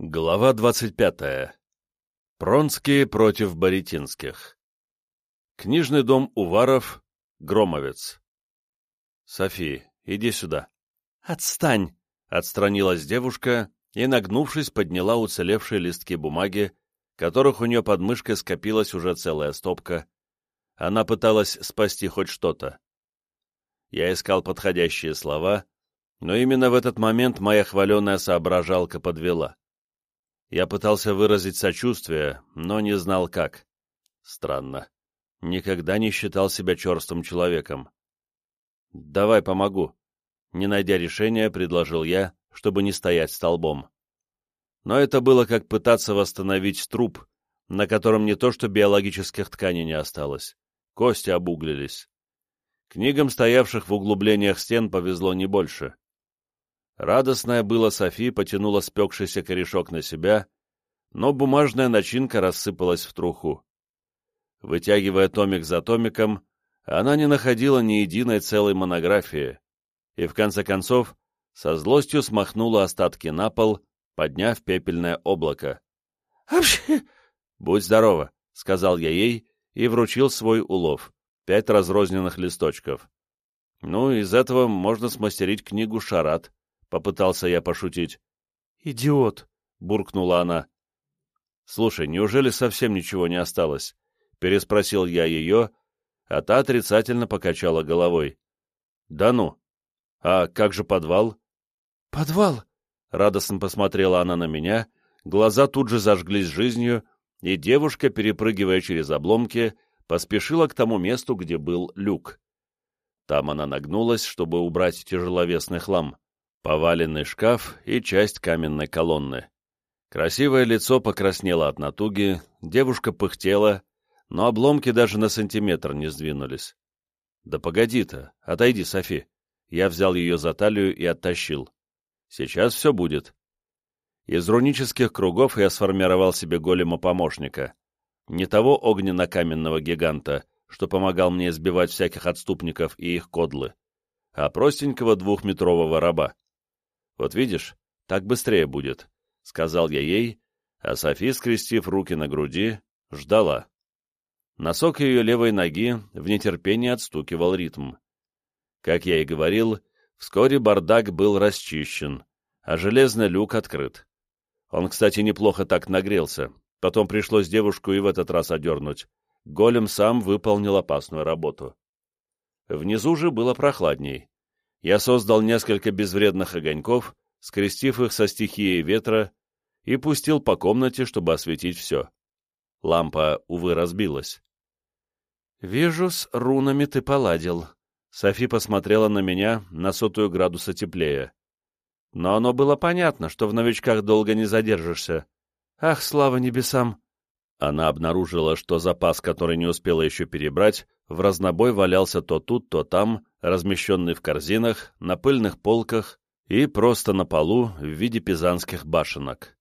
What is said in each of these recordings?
Глава 25. Пронские против Боретинских. Книжный дом Уваров, Громовец. Софи, иди сюда. Отстань! Отстранилась девушка и, нагнувшись, подняла уцелевшие листки бумаги, которых у нее под мышкой скопилась уже целая стопка. Она пыталась спасти хоть что-то. Я искал подходящие слова, но именно в этот момент моя хваленая соображалка подвела. Я пытался выразить сочувствие, но не знал как. Странно. Никогда не считал себя черствым человеком. «Давай помогу». Не найдя решения, предложил я, чтобы не стоять столбом. Но это было как пытаться восстановить труп, на котором не то что биологических тканей не осталось, кости обуглились. Книгам, стоявших в углублениях стен, повезло не больше. Радостная была Софи потянула спекшийся корешок на себя, но бумажная начинка рассыпалась в труху. Вытягивая томик за томиком, она не находила ни единой целой монографии, и в конце концов со злостью смахнула остатки на пол, подняв пепельное облако. «Вообще!» «Будь здорова», — сказал я ей и вручил свой улов, пять разрозненных листочков. «Ну, из этого можно смастерить книгу «Шарат», — попытался я пошутить. «Идиот!» — буркнула она. «Слушай, неужели совсем ничего не осталось?» — переспросил я ее, а та отрицательно покачала головой. «Да ну! А как же подвал?» «Подвал!» — радостно посмотрела она на меня, глаза тут же зажглись жизнью, и девушка, перепрыгивая через обломки, поспешила к тому месту, где был люк. Там она нагнулась, чтобы убрать тяжеловесный хлам поваленный шкаф и часть каменной колонны. Красивое лицо покраснело от натуги, девушка пыхтела, но обломки даже на сантиметр не сдвинулись. «Да погоди-то, отойди, Софи». Я взял ее за талию и оттащил. «Сейчас все будет». Из рунических кругов я сформировал себе голема-помощника. Не того огненно-каменного гиганта, что помогал мне избивать всяких отступников и их кодлы, а простенького двухметрового раба. Вот видишь, так быстрее будет, — сказал я ей, а Софи, скрестив руки на груди, ждала. Носок ее левой ноги в нетерпении отстукивал ритм. Как я и говорил, вскоре бардак был расчищен, а железный люк открыт. Он, кстати, неплохо так нагрелся, потом пришлось девушку и в этот раз одернуть. Голем сам выполнил опасную работу. Внизу же было прохладней я создал несколько безвредных огоньков, скрестив их со стихией ветра, и пустил по комнате, чтобы осветить все. Лампа, увы, разбилась. «Вижу, с рунами ты поладил». Софи посмотрела на меня на сотую градуса теплее. Но оно было понятно, что в новичках долго не задержишься. Ах, слава небесам! Она обнаружила, что запас, который не успела еще перебрать, в разнобой валялся то тут, то там, размещенный в корзинах, на пыльных полках и просто на полу в виде пизанских башенок.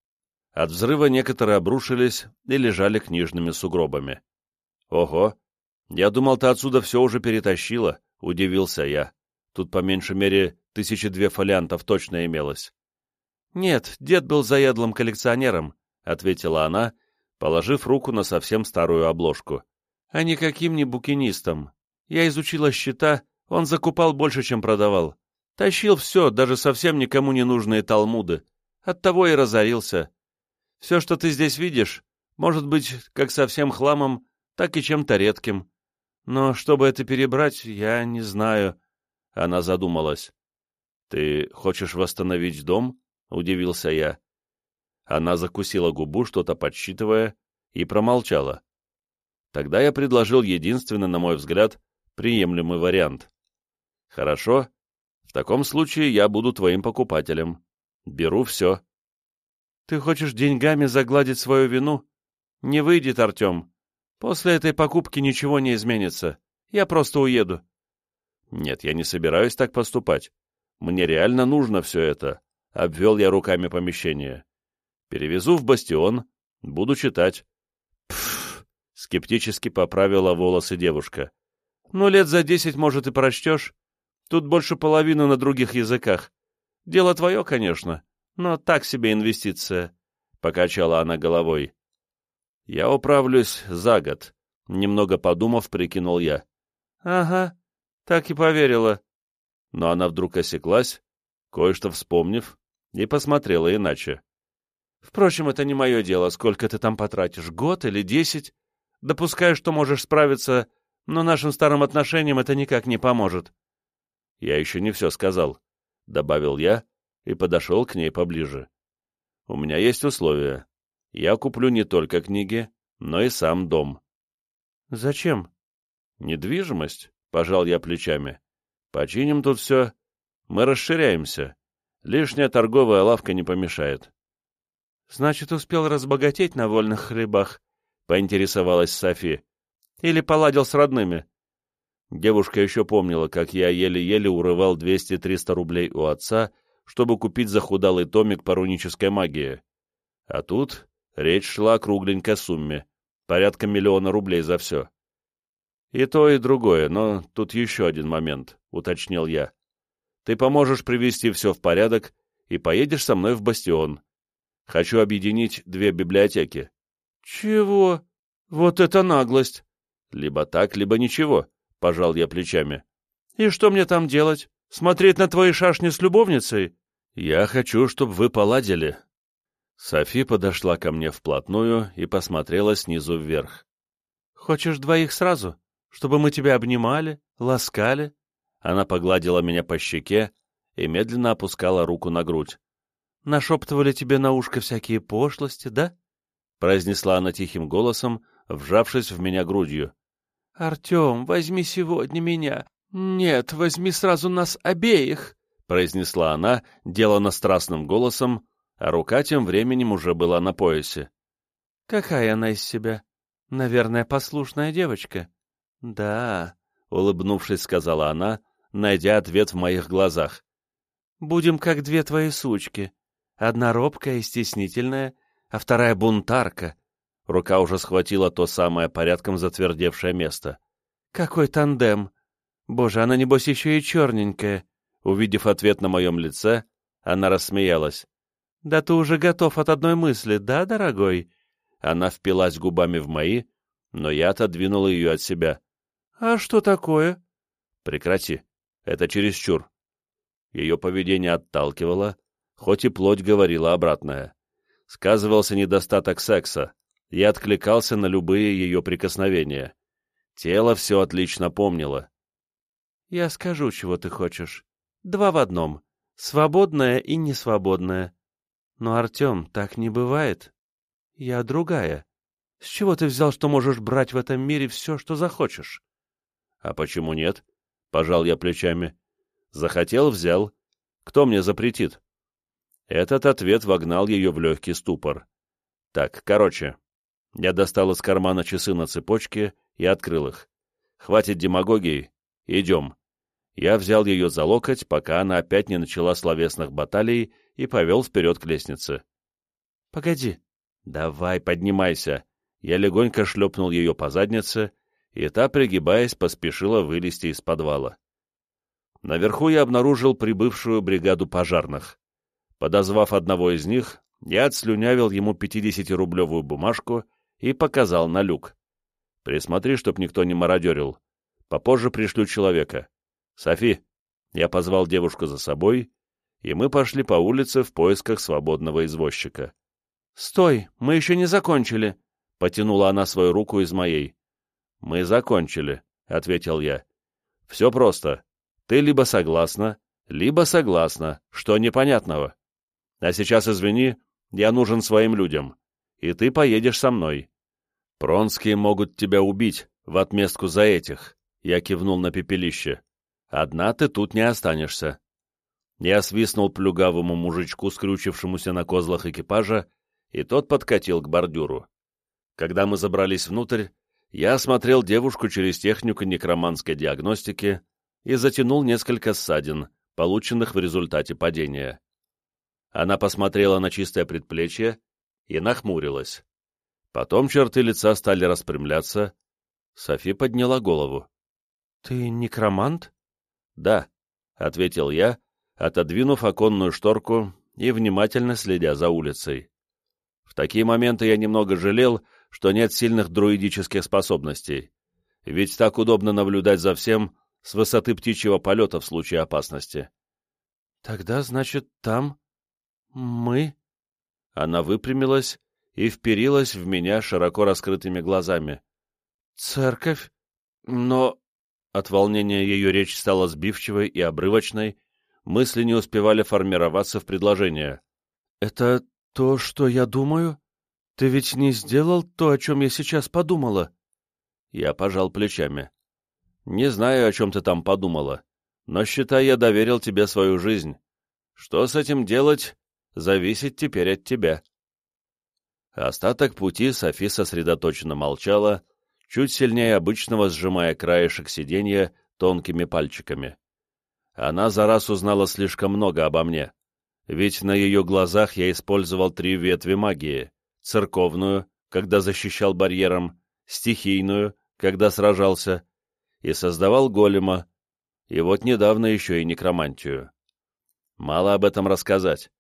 От взрыва некоторые обрушились и лежали книжными сугробами. «Ого! Я думал, ты отсюда все уже перетащила», — удивился я. Тут по меньшей мере тысячи две фолиантов точно имелось. «Нет, дед был заядлым коллекционером», — ответила она, положив руку на совсем старую обложку. «А никаким не букинистом. Я изучила счета он закупал больше, чем продавал. Тащил все, даже совсем никому не нужные талмуды. Оттого и разорился. Все, что ты здесь видишь, может быть как совсем хламом, так и чем-то редким. Но чтобы это перебрать, я не знаю. Она задумалась. «Ты хочешь восстановить дом?» — удивился я. Она закусила губу, что-то подсчитывая, и промолчала. Тогда я предложил единственный, на мой взгляд, приемлемый вариант. Хорошо. В таком случае я буду твоим покупателем. Беру все. Ты хочешь деньгами загладить свою вину? Не выйдет, Артем. После этой покупки ничего не изменится. Я просто уеду. Нет, я не собираюсь так поступать. Мне реально нужно все это. Обвел я руками помещение. Перевезу в бастион, буду читать. Пф, скептически поправила волосы девушка. Ну, лет за десять, может, и прочтешь. Тут больше половины на других языках. Дело твое, конечно, но так себе инвестиция. — покачала она головой. «Я управлюсь за год», — немного подумав, прикинул я. «Ага, так и поверила». Но она вдруг осеклась, кое-что вспомнив, и посмотрела иначе. «Впрочем, это не мое дело, сколько ты там потратишь, год или десять. Допускаю, что можешь справиться, но нашим старым отношениям это никак не поможет». «Я еще не все сказал», — добавил я и подошел к ней поближе. «У меня есть условия. Я куплю не только книги, но и сам дом». «Зачем?» «Недвижимость», — пожал я плечами. «Починим тут все. Мы расширяемся. Лишняя торговая лавка не помешает». «Значит, успел разбогатеть на вольных хлебах?» — поинтересовалась Софи. «Или поладил с родными?» Девушка еще помнила, как я еле-еле урывал 200-300 рублей у отца, чтобы купить захудалый томик по рунической магии. А тут речь шла о кругленькой сумме, порядка миллиона рублей за все. «И то, и другое, но тут еще один момент», — уточнил я. «Ты поможешь привести все в порядок и поедешь со мной в Бастион. Хочу объединить две библиотеки». «Чего? Вот это наглость!» «Либо так, либо ничего», — пожал я плечами. «И что мне там делать? Смотреть на твои шашни с любовницей?» «Я хочу, чтобы вы поладили». Софи подошла ко мне вплотную и посмотрела снизу вверх. «Хочешь двоих сразу?» чтобы мы тебя обнимали, ласкали?» Она погладила меня по щеке и медленно опускала руку на грудь. «Нашептывали тебе на ушко всякие пошлости, да?» произнесла она тихим голосом, вжавшись в меня грудью. «Артем, возьми сегодня меня. Нет, возьми сразу нас обеих!» произнесла она, делано страстным голосом, а рука тем временем уже была на поясе. «Какая она из себя? Наверное, послушная девочка. «Да», — улыбнувшись, сказала она, найдя ответ в моих глазах. «Будем как две твои сучки. Одна робкая и стеснительная, а вторая бунтарка». Рука уже схватила то самое порядком затвердевшее место. «Какой тандем! Боже, она, небось, еще и черненькая!» Увидев ответ на моем лице, она рассмеялась. «Да ты уже готов от одной мысли, да, дорогой?» Она впилась губами в мои, но я отодвинул ее от себя. «А что такое?» «Прекрати. Это чересчур». Ее поведение отталкивало, хоть и плоть говорила обратное. Сказывался недостаток секса, я откликался на любые ее прикосновения. Тело все отлично помнило. «Я скажу, чего ты хочешь. Два в одном. Свободное и несвободное. Но, Артем, так не бывает. Я другая. С чего ты взял, что можешь брать в этом мире все, что захочешь?» «А почему нет?» — пожал я плечами. «Захотел — взял. Кто мне запретит?» Этот ответ вогнал ее в легкий ступор. «Так, короче». Я достал из кармана часы на цепочке и открыл их. «Хватит демагогии. Идем». Я взял ее за локоть, пока она опять не начала словесных баталий, и повел вперед к лестнице. «Погоди». «Давай, поднимайся». Я легонько шлепнул ее по заднице, и та, пригибаясь, поспешила вылезти из подвала. Наверху я обнаружил прибывшую бригаду пожарных. Подозвав одного из них, я отслюнявил ему 50-рублевую бумажку и показал на люк. Присмотри, чтоб никто не мародерил. Попозже пришлю человека. Софи, я позвал девушку за собой, и мы пошли по улице в поисках свободного извозчика. «Стой, мы еще не закончили!» — потянула она свою руку из моей. «Мы закончили», — ответил я. «Все просто. Ты либо согласна, либо согласна, что непонятного. А сейчас, извини, я нужен своим людям, и ты поедешь со мной. Пронские могут тебя убить в отместку за этих», — я кивнул на пепелище. «Одна ты тут не останешься». Я свистнул плюгавому мужичку, скрючившемуся на козлах экипажа, и тот подкатил к бордюру. Когда мы забрались внутрь, я осмотрел девушку через технику некроманской диагностики и затянул несколько ссадин, полученных в результате падения. Она посмотрела на чистое предплечье и нахмурилась. Потом черты лица стали распрямляться. Софи подняла голову. — Ты некромант? — Да, — ответил я, отодвинув оконную шторку и внимательно следя за улицей. В такие моменты я немного жалел, что нет сильных друидических способностей. Ведь так удобно наблюдать за всем с высоты птичьего полета в случае опасности. «Тогда, значит, там мы?» Она выпрямилась и вперилась в меня широко раскрытыми глазами. «Церковь? Но...» От волнения ее речь стала сбивчивой и обрывочной, мысли не успевали формироваться в предложение. «Это то, что я думаю? Ты ведь не сделал то, о чем я сейчас подумала?» Я пожал плечами. «Не знаю, о чем ты там подумала, но, считай, я доверил тебе свою жизнь. Что с этим делать, зависит теперь от тебя». Остаток пути Софи сосредоточенно молчала, чуть сильнее обычного сжимая краешек сиденья тонкими пальчиками. Она за раз узнала слишком много обо мне, ведь на ее глазах я использовал три ветви магии — церковную, когда защищал барьером, стихийную, когда сражался, и создавал голема, и вот недавно еще и некромантию. Мало об этом рассказать.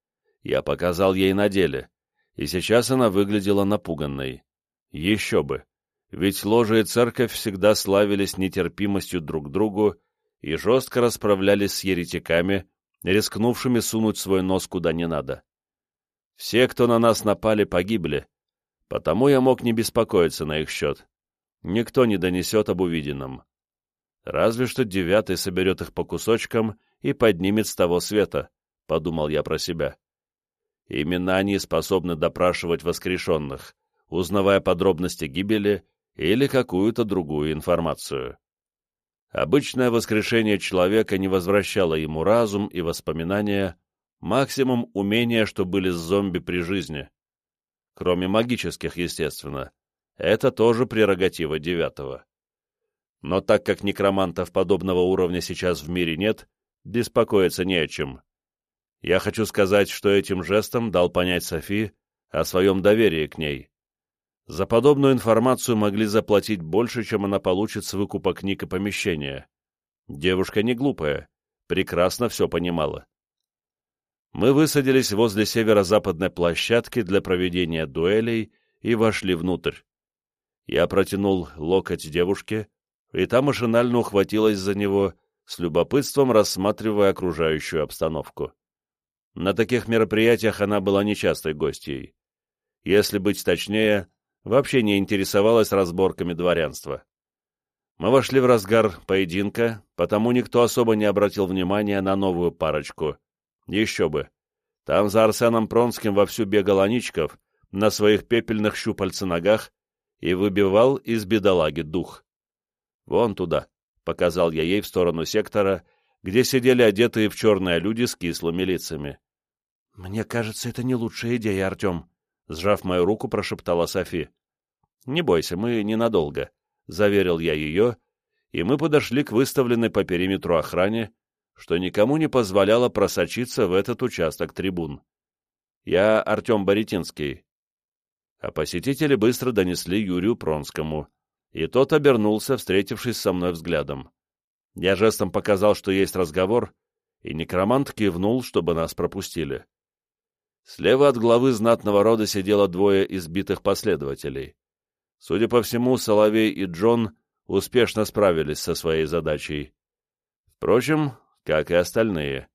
Я показал ей на деле, и сейчас она выглядела напуганной. Еще бы, ведь ложа и церковь всегда славились нетерпимостью друг к другу и жестко расправлялись с еретиками, рискнувшими сунуть свой нос куда не надо. Все, кто на нас напали, погибли, потому я мог не беспокоиться на их счет. Никто не донесет об увиденном. Разве что девятый соберет их по кусочкам и поднимет с того света, — подумал я про себя. Именно они способны допрашивать воскрешенных, узнавая подробности гибели или какую-то другую информацию. Обычное воскрешение человека не возвращало ему разум и воспоминания, максимум умения, что были с зомби при жизни. Кроме магических, естественно. Это тоже прерогатива девятого. Но так как некромантов подобного уровня сейчас в мире нет, беспокоиться не о чем. Я хочу сказать, что этим жестом дал понять Софи о своем доверии к ней. За подобную информацию могли заплатить больше, чем она получит с выкупа книг и помещения. Девушка не глупая, прекрасно все понимала. Мы высадились возле северо-западной площадки для проведения дуэлей и вошли внутрь. Я протянул локоть девушке, и та машинально ухватилась за него, с любопытством рассматривая окружающую обстановку. На таких мероприятиях она была нечастой гостьей. Если быть точнее, вообще не интересовалась разборками дворянства. Мы вошли в разгар поединка, потому никто особо не обратил внимания на новую парочку. Еще бы. Там за Арсеном Пронским вовсю бегал Аничков на своих пепельных щупальца ногах и выбивал из бедолаги дух. «Вон туда», — показал я ей в сторону сектора, где сидели одетые в черные люди с кислыми лицами. «Мне кажется, это не лучшая идея, Артем», — сжав мою руку, прошептала Софи. «Не бойся, мы ненадолго», — заверил я ее, и мы подошли к выставленной по периметру охране, что никому не позволяло просочиться в этот участок трибун. «Я Артем Боритинский». А посетители быстро донесли Юрию Пронскому, и тот обернулся, встретившись со мной взглядом. Я жестом показал, что есть разговор, и некромант кивнул, чтобы нас пропустили. Слева от главы знатного рода сидело двое избитых последователей. Судя по всему, Соловей и Джон успешно справились со своей задачей. Впрочем, как и остальные.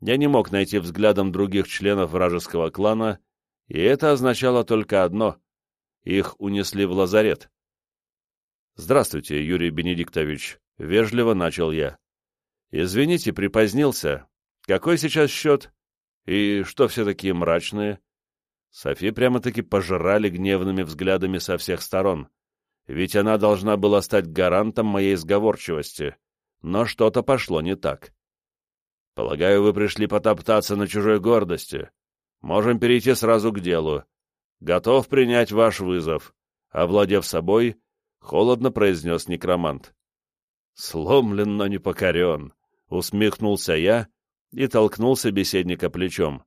Я не мог найти взглядом других членов вражеского клана, и это означало только одно — их унесли в лазарет. «Здравствуйте, Юрий Бенедиктович», — вежливо начал я. «Извините, припозднился. Какой сейчас счет?» И что все такие мрачные? Софи прямо-таки пожирали гневными взглядами со всех сторон, ведь она должна была стать гарантом моей сговорчивости, но что-то пошло не так. Полагаю, вы пришли потоптаться на чужой гордости. Можем перейти сразу к делу. Готов принять ваш вызов, овладев собой, холодно произнес некромант. Сломлен, но не покорен, усмехнулся я, и толкнул собеседника плечом.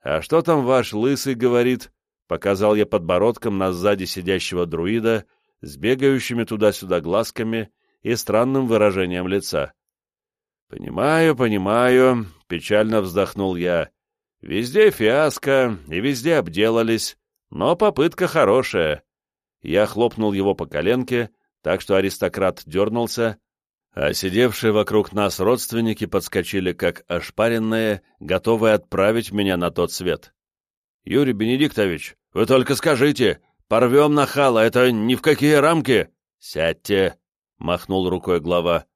«А что там ваш лысый говорит?» — показал я подбородком на сзади сидящего друида с бегающими туда-сюда глазками и странным выражением лица. «Понимаю, понимаю», — печально вздохнул я. «Везде фиаско, и везде обделались, Но попытка хорошая. Я хлопнул его по коленке, так что аристократ дернулся, а сидевшие вокруг нас родственники подскочили как ошпаренные, готовые отправить меня на тот свет. «Юрий Бенедиктович, вы только скажите, порвем нахала, это ни в какие рамки!» «Сядьте!» — махнул рукой глава.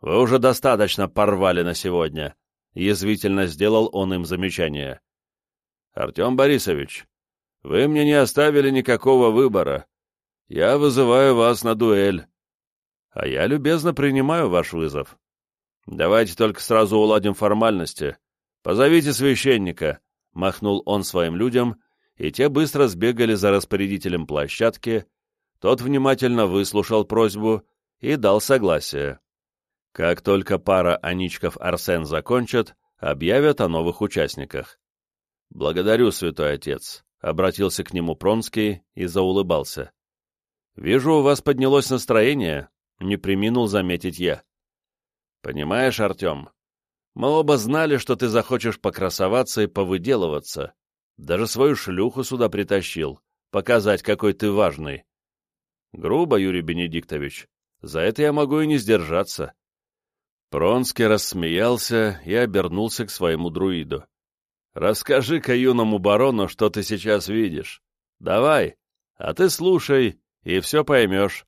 «Вы уже достаточно порвали на сегодня», — язвительно сделал он им замечание. «Артем Борисович, вы мне не оставили никакого выбора. Я вызываю вас на дуэль. А я любезно принимаю ваш вызов. Давайте только сразу уладим формальности. Позовите священника, — махнул он своим людям, и те быстро сбегали за распорядителем площадки, тот внимательно выслушал просьбу и дал согласие. Как только пара Аничков Арсен закончат, объявят о новых участниках. «Благодарю, святой отец», — обратился к нему Пронский и заулыбался. «Вижу, у вас поднялось настроение», — не приминул заметить я. «Понимаешь, Артем, мы оба знали, что ты захочешь покрасоваться и повыделываться. Даже свою шлюху сюда притащил, показать, какой ты важный. Грубо, Юрий Бенедиктович, за это я могу и не сдержаться». Пронский рассмеялся и обернулся к своему друиду. «Расскажи-ка юному барону, что ты сейчас видишь. Давай, а ты слушай и все поймешь.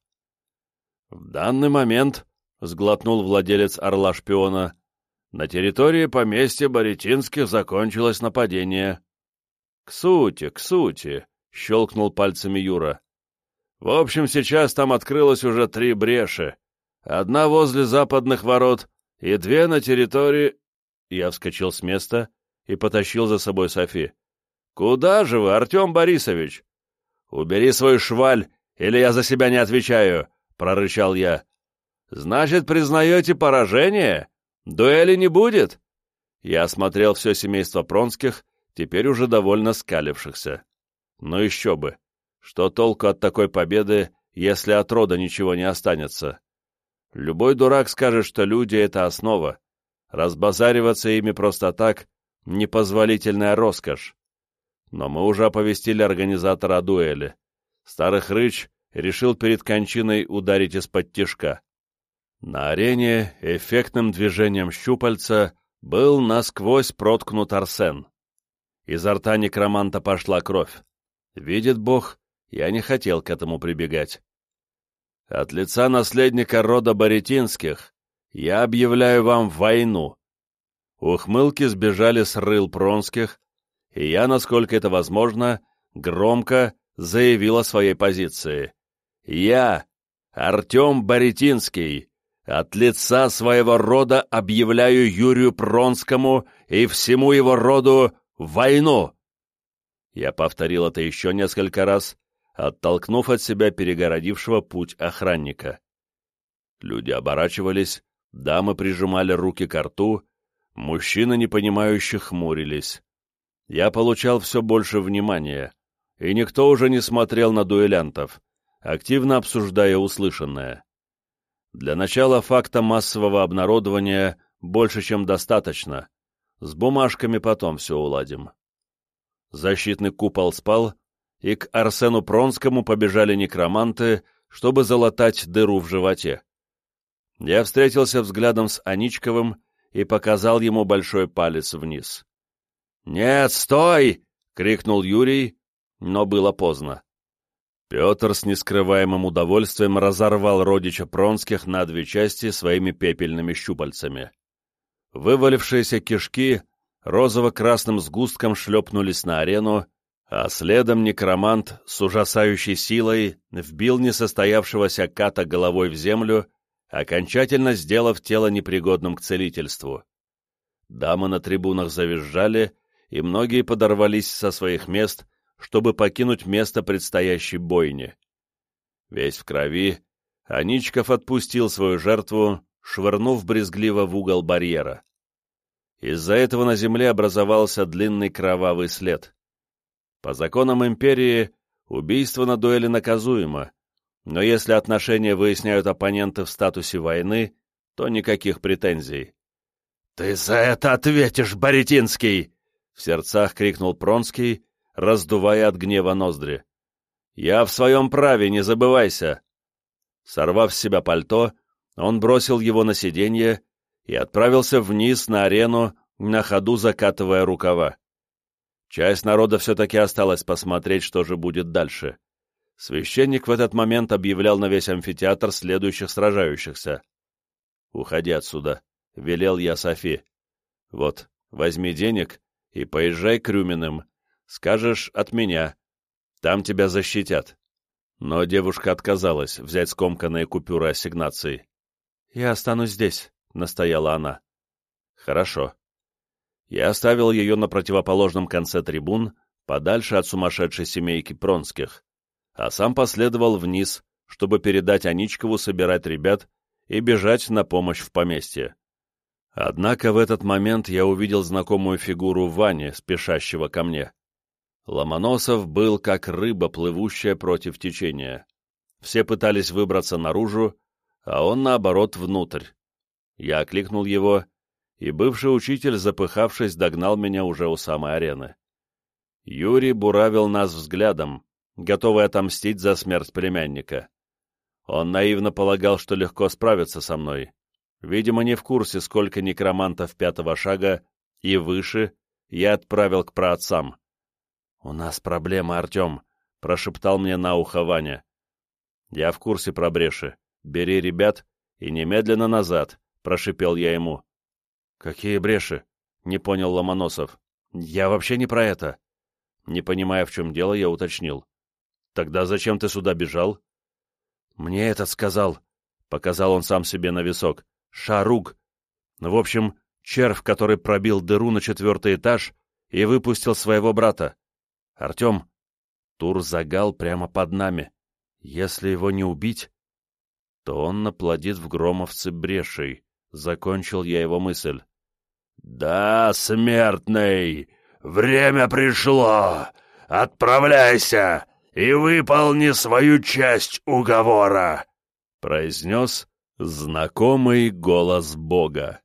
В данный момент, — сглотнул владелец орла-шпиона, — на территории поместья Боретинских закончилось нападение. — К сути, к сути, — щелкнул пальцами Юра. — В общем, сейчас там открылось уже три бреши. Одна возле западных ворот и две на территории... Я вскочил с места и потащил за собой Софи. — Куда же вы, Артем Борисович? — Убери свою шваль или я за себя не отвечаю?» — прорычал я. «Значит, признаете поражение? Дуэли не будет?» Я осмотрел все семейство Пронских, теперь уже довольно скалившихся. Ну еще бы. Что толку от такой победы, если от рода ничего не останется? Любой дурак скажет, что люди — это основа. Разбазариваться ими просто так — непозволительная роскошь. Но мы уже оповестили организатора о дуэли. Старый хрыч решил перед кончиной ударить из-под тишка. На арене эффектным движением щупальца был насквозь проткнут Арсен. Изо рта некроманта пошла кровь. Видит Бог, я не хотел к этому прибегать. От лица наследника рода Боретинских я объявляю вам войну. Ухмылки сбежали с рыл Пронских, и я, насколько это возможно, громко заявил о своей позиции. «Я, Артем Боретинский, от лица своего рода объявляю Юрию Пронскому и всему его роду войну!» Я повторил это еще несколько раз, оттолкнув от себя перегородившего путь охранника. Люди оборачивались, дамы прижимали руки к рту, мужчины, непонимающе, хмурились. Я получал все больше внимания, и никто уже не смотрел на дуэлянтов, активно обсуждая услышанное. Для начала факта массового обнародования больше, чем достаточно. С бумажками потом все уладим. Защитный купол спал, и к Арсену Пронскому побежали некроманты, чтобы залатать дыру в животе. Я встретился взглядом с Аничковым и показал ему большой палец вниз. «Нет, стой!» — крикнул Юрий, но было поздно. Петр с нескрываемым удовольствием разорвал родича Пронских на две части своими пепельными щупальцами. Вывалившиеся кишки розово-красным сгустком шлепнулись на арену, а следом некромант с ужасающей силой вбил несостоявшегося ката головой в землю, окончательно сделав тело непригодным к целительству. Дамы на трибунах завизжали, и многие подорвались со своих мест, чтобы покинуть место предстоящей бойни. Весь в крови, Аничков отпустил свою жертву, швырнув брезгливо в угол барьера. Из-за этого на земле образовался длинный кровавый след. По законам империи убийство на дуэли наказуемо, но если отношения выясняют оппоненты в статусе войны, то никаких претензий. «Ты за это ответишь, Боретинский!» — в сердцах крикнул Пронский, раздувая от гнева ноздри. «Я в своем праве, не забывайся!» Сорвав с себя пальто, он бросил его на сиденье и отправился вниз на арену, на ходу закатывая рукава. Часть народа все-таки осталась посмотреть, что же будет дальше. Священник в этот момент объявлял на весь амфитеатр следующих сражающихся. «Уходи отсюда», — велел я Софи. «Вот, возьми денег и поезжай к Рюминым. Скажешь от меня. Там тебя защитят». Но девушка отказалась взять скомканные купюры ассигнаций. «Я останусь здесь», — настояла она. «Хорошо». Я оставил ее на противоположном конце трибун, подальше от сумасшедшей семейки Пронских, а сам последовал вниз, чтобы передать Аничкову собирать ребят и бежать на помощь в поместье. Однако в этот момент я увидел знакомую фигуру Вани, спешащего ко мне. Ломоносов был как рыба, плывущая против течения. Все пытались выбраться наружу, а он, наоборот, внутрь. Я окликнул его, и бывший учитель, запыхавшись, догнал меня уже у самой арены. Юрий буравил нас взглядом, готовый отомстить за смерть племянника. Он наивно полагал, что легко справится со мной. Видимо, не в курсе, сколько некромантов пятого шага и выше я отправил к праотцам. «У нас проблема, Артем», — прошептал мне на ухо Ваня. «Я в курсе про бреши. Бери ребят и немедленно назад», — прошипел я ему. «Какие бреши?» — не понял Ломоносов. «Я вообще не про это». Не понимая, в чем дело, я уточнил. «Тогда зачем ты сюда бежал?» «Мне этот сказал», — показал он сам себе на висок. «Шаруг. В общем, червь, который пробил дыру на четвертый этаж и выпустил своего брата. Артем, Тур загал прямо под нами. Если его не убить, то он наплодит в Громовце брешей. Закончил я его мысль. «Да, смертный, время пришло. Отправляйся и выполни свою часть уговора», — произнес знакомый голос Бога.